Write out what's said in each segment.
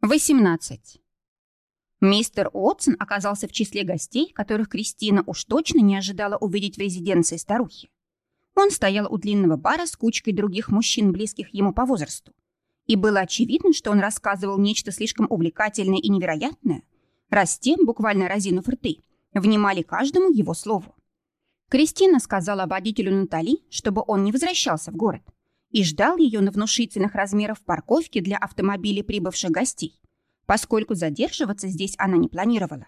18. Мистер Уотсон оказался в числе гостей, которых Кристина уж точно не ожидала увидеть в резиденции старухи. Он стоял у длинного бара с кучкой других мужчин, близких ему по возрасту. И было очевидно, что он рассказывал нечто слишком увлекательное и невероятное, раз тем, буквально разинув рты, внимали каждому его слову. Кристина сказала водителю Натали, чтобы он не возвращался в город, и ждал ее на внушительных размерах парковке для автомобилей прибывших гостей, поскольку задерживаться здесь она не планировала.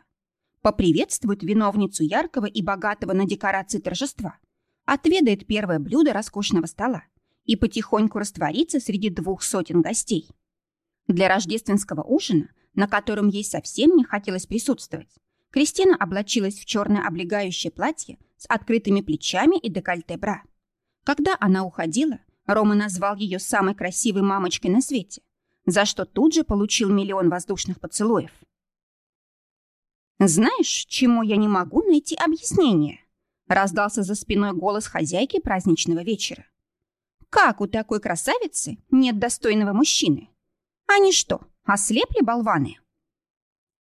Поприветствует виновницу яркого и богатого на декорации торжества, отведает первое блюдо роскошного стола и потихоньку растворится среди двух сотен гостей. Для рождественского ужина, на котором ей совсем не хотелось присутствовать, Кристина облачилась в черное облегающее платье с открытыми плечами и декольте бра. Когда она уходила, Рома назвал ее самой красивой мамочкой на свете, за что тут же получил миллион воздушных поцелуев. «Знаешь, чему я не могу найти объяснение?» раздался за спиной голос хозяйки праздничного вечера. «Как у такой красавицы нет достойного мужчины? Они что, ослепли болваны?»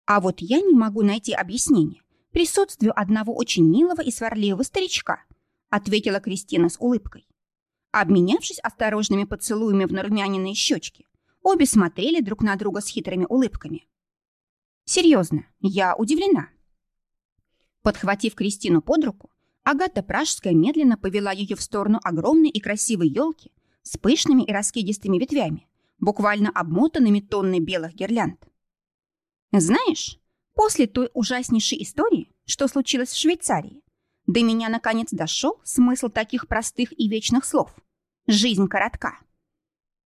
А вот я не могу найти объяснение присутствию одного очень милого и сварливого старичка, ответила Кристина с улыбкой. Обменявшись осторожными поцелуями в нарумяненные щечки, обе смотрели друг на друга с хитрыми улыбками. «Серьезно, я удивлена». Подхватив Кристину под руку, Агата Пражская медленно повела ее в сторону огромной и красивой елки с пышными и раскидистыми ветвями, буквально обмотанными тонной белых гирлянд. «Знаешь, после той ужаснейшей истории, что случилось в Швейцарии, до меня наконец дошел смысл таких простых и вечных слов. Жизнь коротка.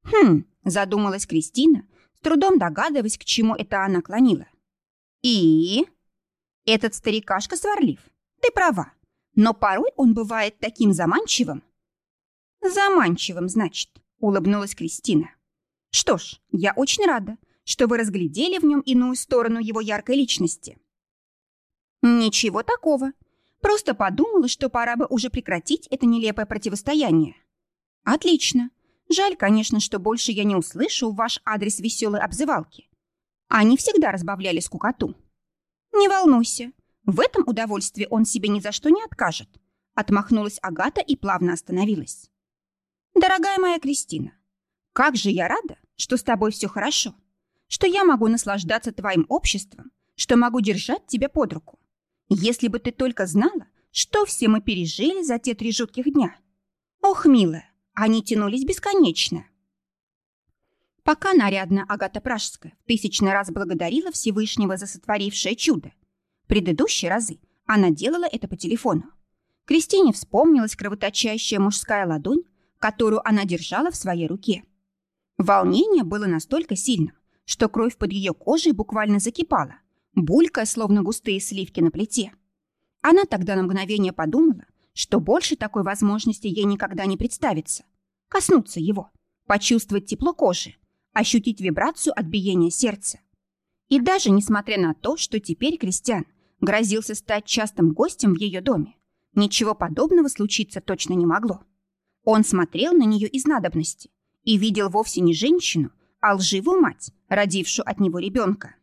Хм, задумалась Кристина, с трудом догадываясь, к чему это она клонила. И? Этот старикашка сварлив. Ты права. Но порой он бывает таким заманчивым. Заманчивым, значит, улыбнулась Кристина. Что ж, я очень рада, что вы разглядели в нем иную сторону его яркой личности. Ничего такого, Просто подумала, что пора бы уже прекратить это нелепое противостояние. Отлично. Жаль, конечно, что больше я не услышу ваш адрес веселой обзывалки. Они всегда разбавляли скукоту. Не волнуйся. В этом удовольствии он себе ни за что не откажет. Отмахнулась Агата и плавно остановилась. Дорогая моя Кристина, как же я рада, что с тобой все хорошо, что я могу наслаждаться твоим обществом, что могу держать тебя под руку. Если бы ты только знала, что все мы пережили за те три жутких дня. Ох, милая, они тянулись бесконечно. Пока нарядная Агата Пражская в тысячный раз благодарила Всевышнего за сотворившее чудо, предыдущие разы она делала это по телефону. Кристине вспомнилась кровоточащая мужская ладонь, которую она держала в своей руке. Волнение было настолько сильным, что кровь под ее кожей буквально закипала, булькая, словно густые сливки на плите. Она тогда на мгновение подумала, что больше такой возможности ей никогда не представится. Коснуться его, почувствовать тепло кожи, ощутить вибрацию от биения сердца. И даже несмотря на то, что теперь Кристиан грозился стать частым гостем в ее доме, ничего подобного случиться точно не могло. Он смотрел на нее из надобности и видел вовсе не женщину, а лживую мать, родившую от него ребенка.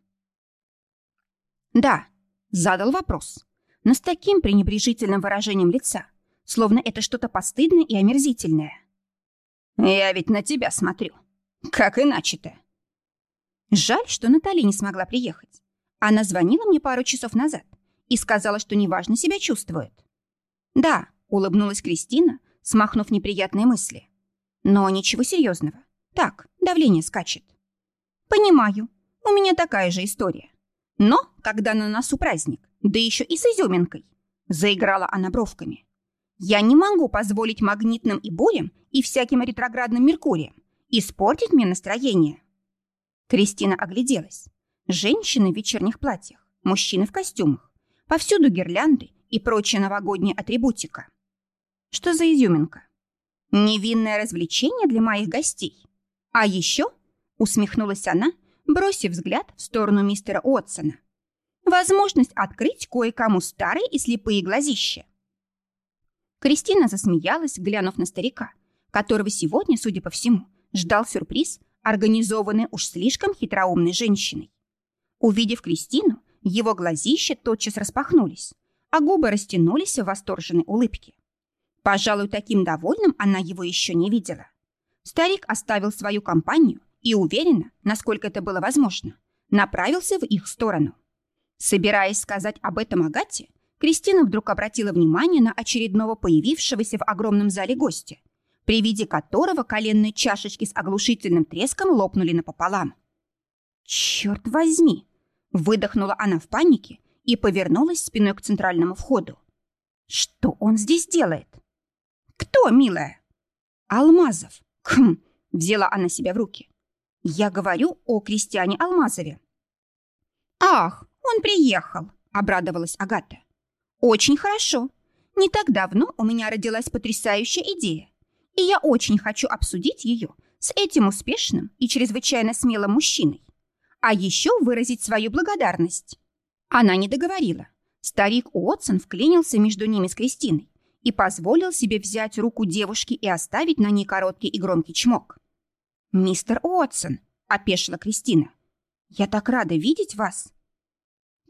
«Да», — задал вопрос, но с таким пренебрежительным выражением лица, словно это что-то постыдное и омерзительное. «Я ведь на тебя смотрю. Как иначе-то?» Жаль, что Натали не смогла приехать. Она звонила мне пару часов назад и сказала, что неважно себя чувствует. «Да», — улыбнулась Кристина, смахнув неприятные мысли. «Но ничего серьезного. Так, давление скачет». «Понимаю. У меня такая же история. Но, когда на носу праздник, да еще и с изюминкой, заиграла она бровками. Я не могу позволить магнитным и бурям и всяким ретроградным Меркуриям испортить мне настроение. Кристина огляделась. Женщины в вечерних платьях, мужчины в костюмах, повсюду гирлянды и прочая новогодняя атрибутика. Что за изюминка? Невинное развлечение для моих гостей. А еще, усмехнулась она, бросив взгляд в сторону мистера Уотсона. Возможность открыть кое-кому старые и слепые глазища. Кристина засмеялась, глянув на старика, которого сегодня, судя по всему, ждал сюрприз организованной уж слишком хитроумной женщиной. Увидев Кристину, его глазища тотчас распахнулись, а губы растянулись в восторженной улыбке. Пожалуй, таким довольным она его еще не видела. Старик оставил свою компанию и уверенно, насколько это было возможно, направился в их сторону. Собираясь сказать об этом Агате, Кристина вдруг обратила внимание на очередного появившегося в огромном зале гостя, при виде которого коленные чашечки с оглушительным треском лопнули напополам. «Черт возьми!» — выдохнула она в панике и повернулась спиной к центральному входу. «Что он здесь делает?» «Кто, милая?» «Алмазов. Хм!» — взяла она себя в руки. «Я говорю о крестьяне Алмазове». «Ах, он приехал!» — обрадовалась Агата. «Очень хорошо. Не так давно у меня родилась потрясающая идея, и я очень хочу обсудить ее с этим успешным и чрезвычайно смелым мужчиной, а еще выразить свою благодарность». Она не договорила. Старик Уотсон вклинился между ними с Кристиной и позволил себе взять руку девушки и оставить на ней короткий и громкий чмок. «Мистер Уотсон», — опешила Кристина, — «я так рада видеть вас».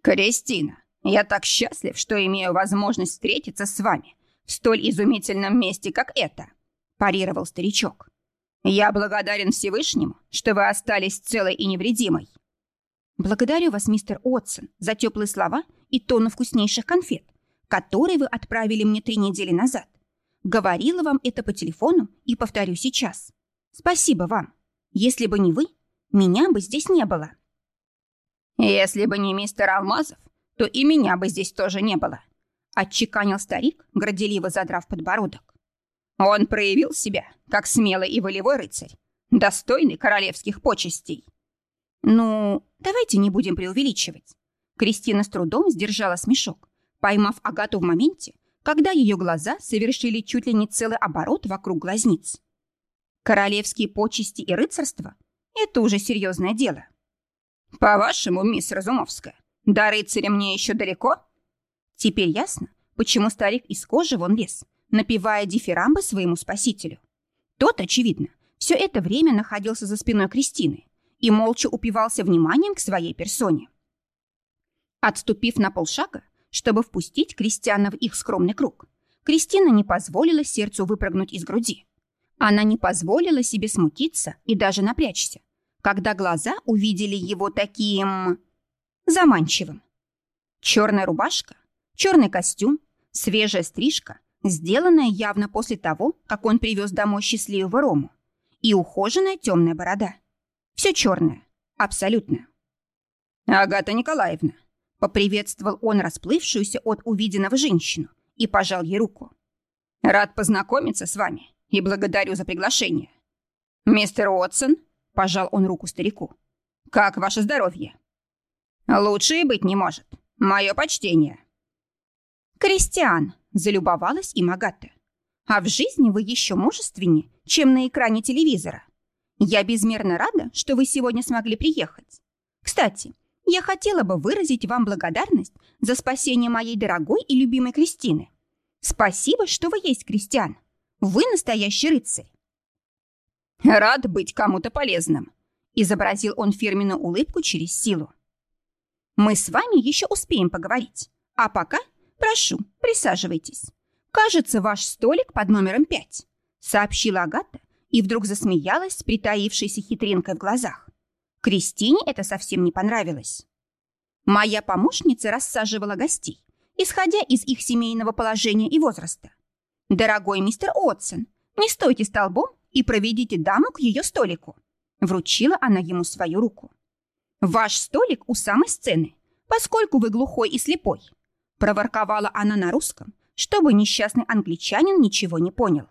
«Кристина, я так счастлив, что имею возможность встретиться с вами в столь изумительном месте, как это», – парировал старичок. «Я благодарен Всевышнему, что вы остались целой и невредимой». «Благодарю вас, мистер Отсон, за теплые слова и тонну вкуснейших конфет, которые вы отправили мне три недели назад. Говорила вам это по телефону и повторю сейчас. Спасибо вам. Если бы не вы, меня бы здесь не было». «Если бы не мистер Алмазов, то и меня бы здесь тоже не было», — отчеканил старик, горделиво задрав подбородок. «Он проявил себя, как смелый и волевой рыцарь, достойный королевских почестей». «Ну, давайте не будем преувеличивать». Кристина с трудом сдержала смешок, поймав Агату в моменте, когда ее глаза совершили чуть ли не целый оборот вокруг глазниц. Королевские почести и рыцарство — это уже серьезное дело. «По-вашему, мисс Разумовская, до рыцаря мне еще далеко?» Теперь ясно, почему старик из кожи вон лез, напевая дифирамбы своему спасителю. Тот, очевидно, все это время находился за спиной Кристины и молча упивался вниманием к своей персоне. Отступив на полшага, чтобы впустить крестьяна в их скромный круг, Кристина не позволила сердцу выпрыгнуть из груди. Она не позволила себе смутиться и даже напрячься, когда глаза увидели его таким заманчивым. Черная рубашка, черный костюм, свежая стрижка, сделанная явно после того, как он привез домой счастливого Рому, и ухоженная темная борода. Все черное, абсолютно. «Агата Николаевна», — поприветствовал он расплывшуюся от увиденного женщину и пожал ей руку. «Рад познакомиться с вами и благодарю за приглашение. Мистер Уотсон», — пожал он руку старику, — «как ваше здоровье?» «Лучше и быть не может. Мое почтение». «Кристиан», — залюбовалась им Агата. «А в жизни вы еще мужественнее, чем на экране телевизора. Я безмерно рада, что вы сегодня смогли приехать. Кстати, я хотела бы выразить вам благодарность за спасение моей дорогой и любимой Кристины. Спасибо, что вы есть, Кристиан. Вы настоящий рыцарь». «Рад быть кому-то полезным», — изобразил он фирменную улыбку через силу. Мы с вами еще успеем поговорить. А пока, прошу, присаживайтесь. Кажется, ваш столик под номером пять», — сообщила Агата и вдруг засмеялась с притаившейся хитринкой в глазах. Кристине это совсем не понравилось. Моя помощница рассаживала гостей, исходя из их семейного положения и возраста. «Дорогой мистер Отсон, не стойте столбом и проведите даму к ее столику», вручила она ему свою руку. «Ваш столик у самой сцены, поскольку вы глухой и слепой», проворковала она на русском, чтобы несчастный англичанин ничего не понял.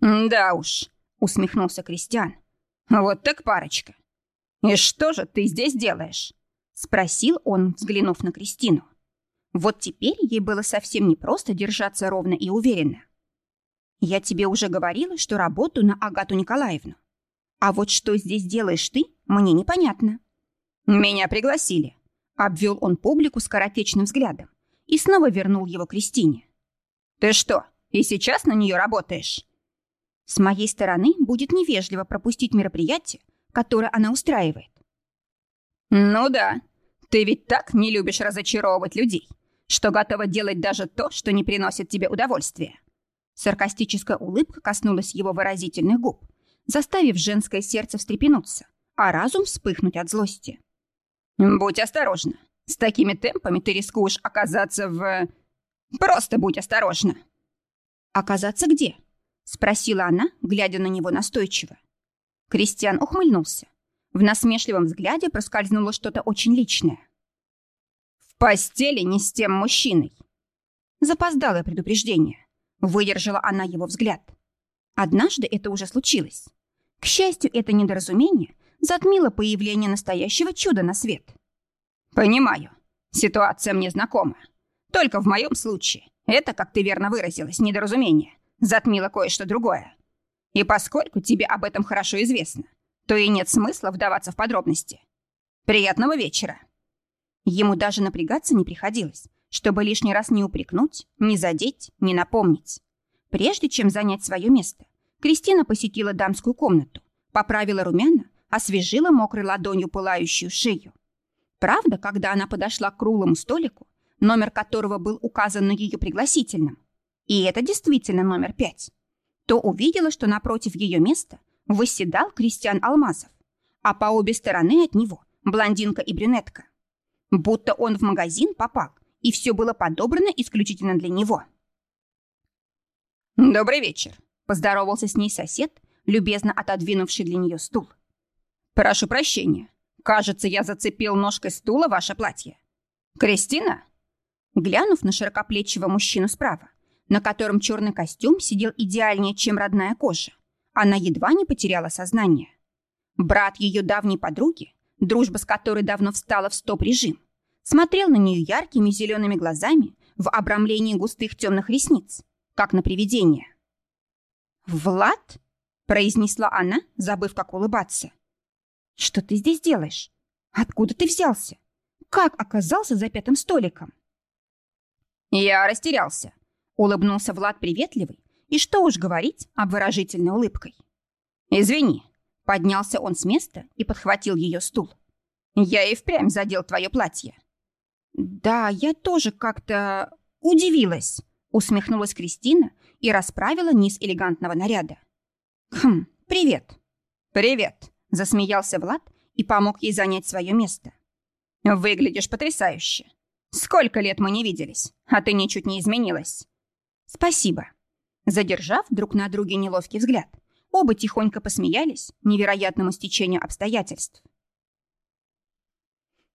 «Да уж», — усмехнулся Кристиан. «Вот так парочка. И что же ты здесь делаешь?» — спросил он, взглянув на Кристину. Вот теперь ей было совсем непросто держаться ровно и уверенно. «Я тебе уже говорила, что работаю на Агату Николаевну. А вот что здесь делаешь ты, мне непонятно. Меня пригласили. Обвел он публику скоротечным взглядом и снова вернул его Кристине. Ты что, и сейчас на нее работаешь? С моей стороны будет невежливо пропустить мероприятие, которое она устраивает. Ну да, ты ведь так не любишь разочаровывать людей, что готова делать даже то, что не приносит тебе удовольствия. Саркастическая улыбка коснулась его выразительных губ, заставив женское сердце встрепенуться, а разум вспыхнуть от злости. «Будь осторожна. С такими темпами ты рискуешь оказаться в... Просто будь осторожна!» «Оказаться где?» — спросила она, глядя на него настойчиво. Кристиан ухмыльнулся. В насмешливом взгляде проскользнуло что-то очень личное. «В постели не с тем мужчиной!» Запоздалое предупреждение. Выдержала она его взгляд. Однажды это уже случилось. К счастью, это недоразумение затмило появление настоящего чуда на свет. «Понимаю. Ситуация мне знакома. Только в моем случае это, как ты верно выразилась, недоразумение затмило кое-что другое. И поскольку тебе об этом хорошо известно, то и нет смысла вдаваться в подробности. Приятного вечера!» Ему даже напрягаться не приходилось чтобы лишний раз не упрекнуть, не задеть, не напомнить. Прежде чем занять свое место, Кристина посетила дамскую комнату, поправила румяна, освежила мокрой ладонью пылающую шею. Правда, когда она подошла к круглому столику, номер которого был указан на ее пригласительном, и это действительно номер пять, то увидела, что напротив ее места восседал Кристиан Алмазов, а по обе стороны от него блондинка и брюнетка. Будто он в магазин попал и все было подобрано исключительно для него. «Добрый вечер», — поздоровался с ней сосед, любезно отодвинувший для нее стул. «Прошу прощения. Кажется, я зацепил ножкой стула ваше платье. Кристина?» Глянув на широкоплечего мужчину справа, на котором черный костюм сидел идеальнее, чем родная кожа, она едва не потеряла сознание. Брат ее давней подруги, дружба с которой давно встала в стоп-режим, смотрел на нее яркими зелеными глазами в обрамлении густых темных ресниц, как на привидение. «Влад?» — произнесла она, забыв, как улыбаться. «Что ты здесь делаешь? Откуда ты взялся? Как оказался за пятым столиком?» «Я растерялся», — улыбнулся Влад приветливый, и что уж говорить обворожительной улыбкой. «Извини», — поднялся он с места и подхватил ее стул. «Я и впрямь задел твое платье». «Да, я тоже как-то удивилась», — усмехнулась Кристина и расправила низ элегантного наряда. «Хм, привет». «Привет», — засмеялся Влад и помог ей занять свое место. «Выглядишь потрясающе. Сколько лет мы не виделись, а ты ничуть не изменилась». «Спасибо». Задержав друг на друге неловкий взгляд, оба тихонько посмеялись невероятному стечению обстоятельств.